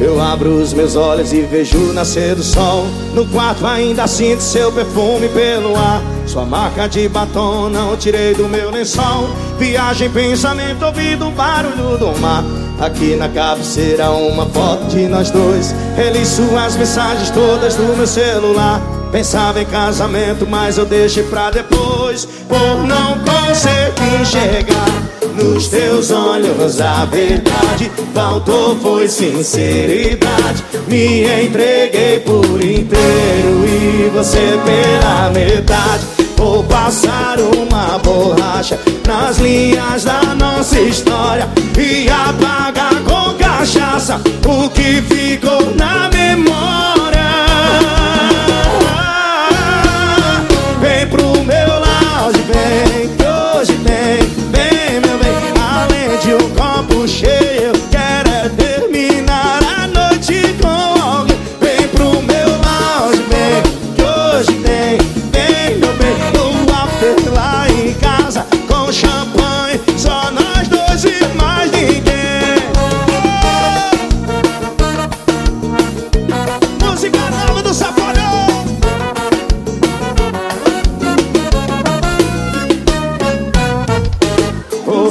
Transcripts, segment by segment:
Eu abro os meus olhos e vejo nascer do sol. No quarto ainda sinto seu perfume pelo ar. Sua marca de batom não tirei do meu lençol. Viagem, pensamento, ouvido o barulho do mar. Aqui na cabeceira uma foto de nós dois. Ele suas mensagens todas do meu celular Pensava em casamento, mas eu deixei pra depois Por não conseguir enxergar nos teus olhos a verdade. Faltou foi sinceridade. Me entreguei por inteiro E você pela metade. Vou passar uma borracha Nas linhas da nossa história E apagar com cachaça O que ficou na memória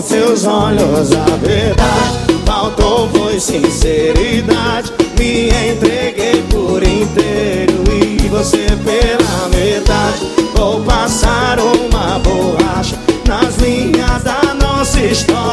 seus olhos a verdade. Faltou foi sinceridade. Me entreguei por inteiro e você pela metade. Vou passar uma borracha nas linhas da nossa história.